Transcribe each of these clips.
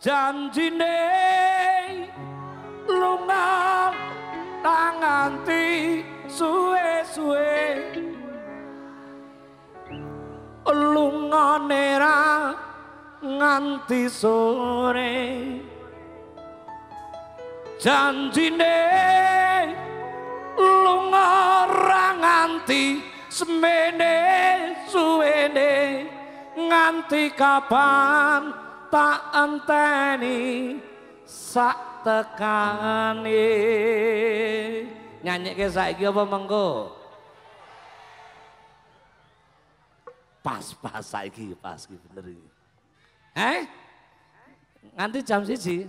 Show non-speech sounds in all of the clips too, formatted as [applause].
janjine lunga tanganti suwe-suwe. Lunga nera nganti sore. Janjine lunga nganti semene suwene. Nganti kapan tak enteni sak ke saiki apa mengko? Pas pas saiki pas iki bener iki. Eh nganti jam siji.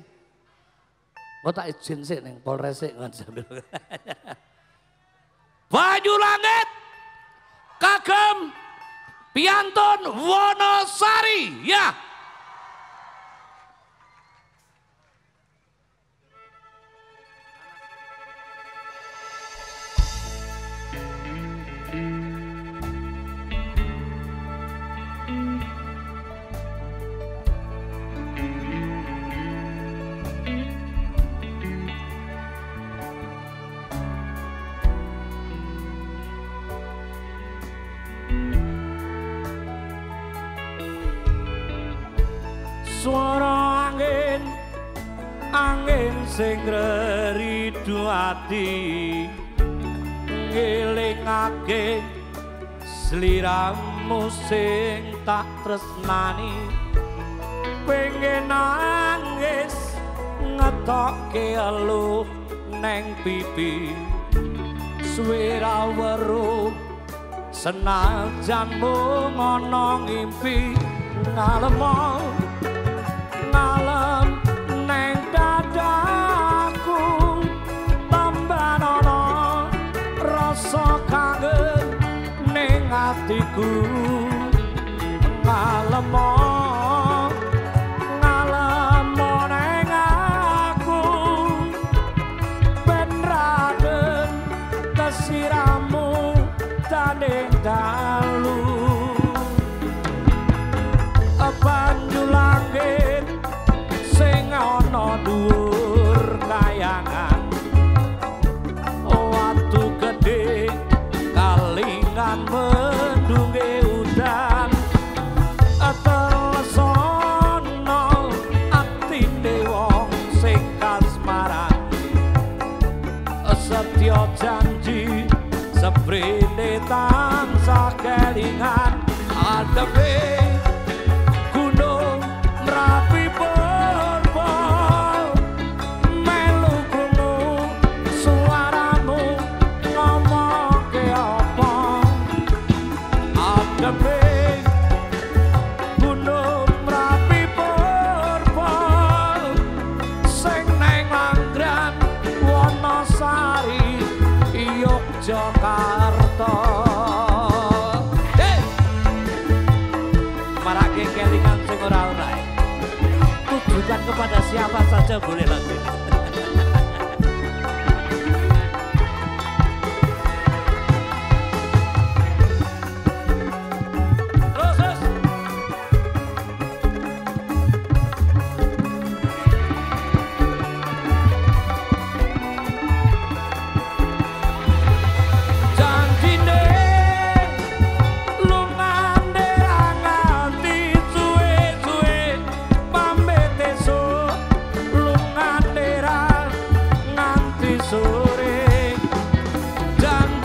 Kok tak izin sik ning Polres sik sambil [laughs] Banyu langit kagem piantun Wonosari. Ya sing ridu ati ngelingake sliramu sing tak tresnani. Pengen nangis ngetokke elu neng pipi. Swira weruh senajan mung ana ngimpi ngalemo ngalem hatiku ngalemo ngalemo neng aku. Ben raden kesiramu tanding dalu setya janji seprene tansah kelingan adepe berikan sing ora-ora. Tujukan kepada siapa saja boleh lagu ini.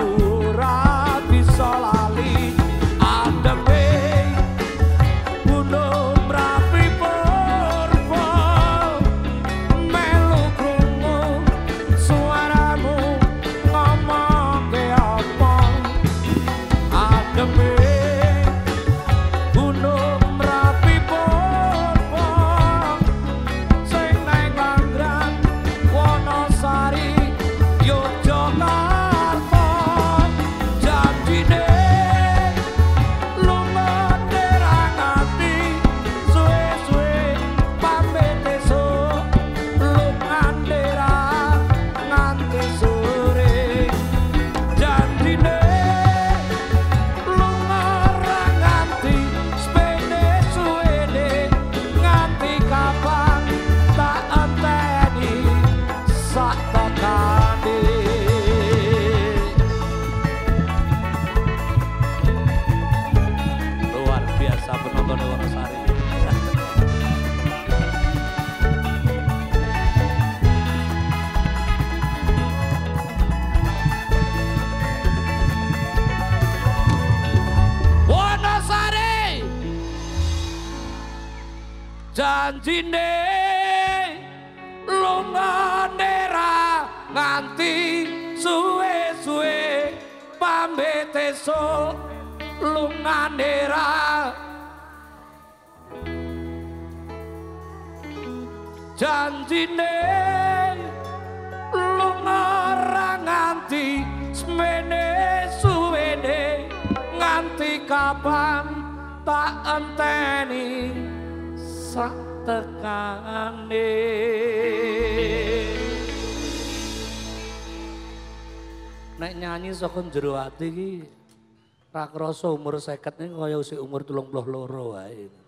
Ooh. penonton yang besar Janji ne lunga nera nganti suwe suwe pamit esok lunga nera janjine lunga nganti semene suwene nganti kapan tak enteni sak tekane. Nek nyanyi saka jero ati iki ra krasa umur 50 ning kaya usih umur 32 wae